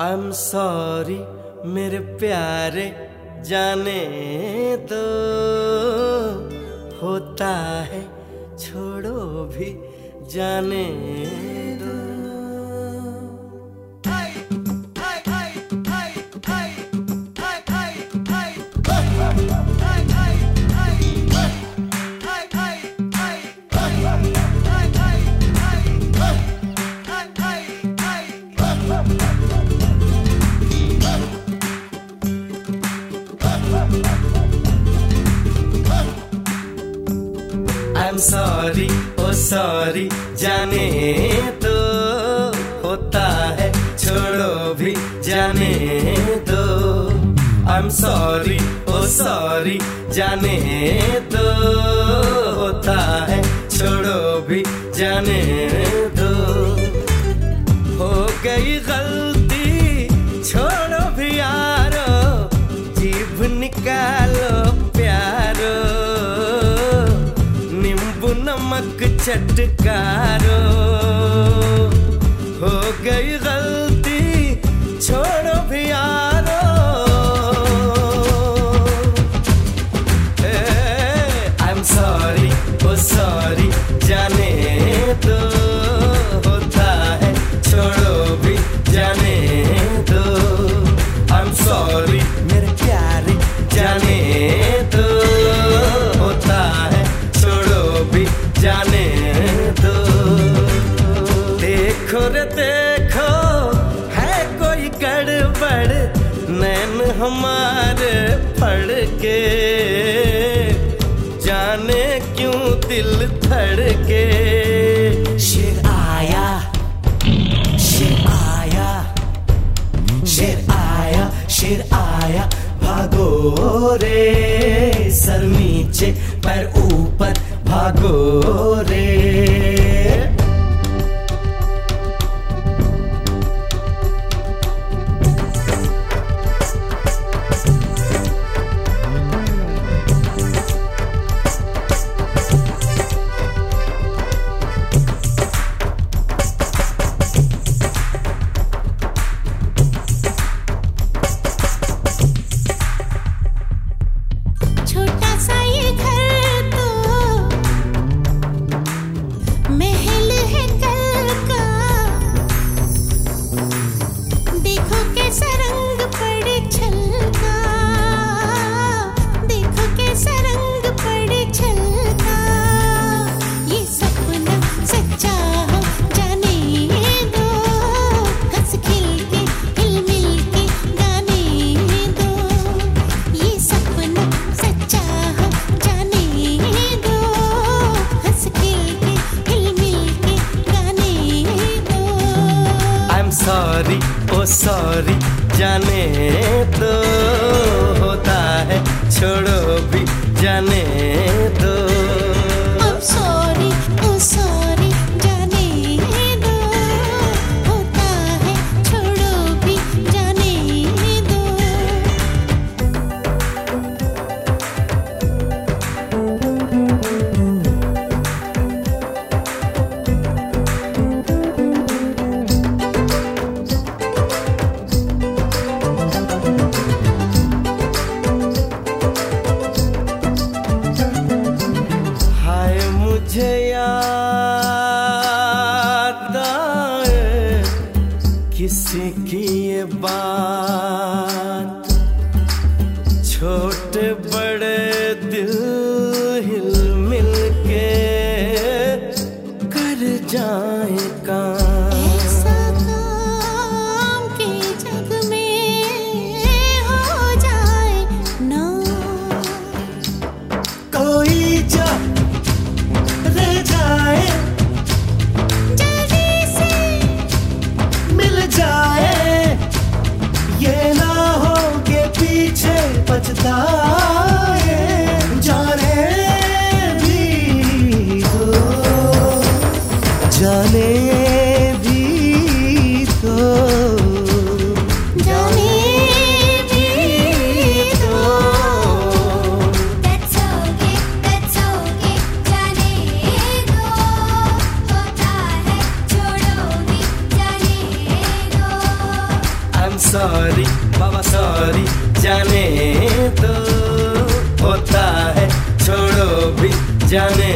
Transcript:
I am sorry मेरे प्यारे जाने दो। होता है छोड़ो भी जाने सॉरी ओ सॉरी जाने दो, होता है, छोड़ो भी, जाने दो। I am sorry oh sorry जाने दो, होता है, छोड़ो भी, जाने दो। हो गई गलती செண்டுக்காரோ गड़बड़ नैन हमारे पड़ के। जाने क्यों दिल धड़के? शेर आया शेर आया शेर आया शेर आया, भागो रे सर नीचे, पर ऊपर भागो रे। जाने दो किसी की ये बात? छोटे बड़े दिल हिल मिल के कर जाए काम। सजदाए जाने भी तो जाने भी तो। जाने भी तो। That's okay, that's okay, जाने दो। होता है छोड़ोगी जाने दो। I'm sorry, बाबा sorry जाने जाने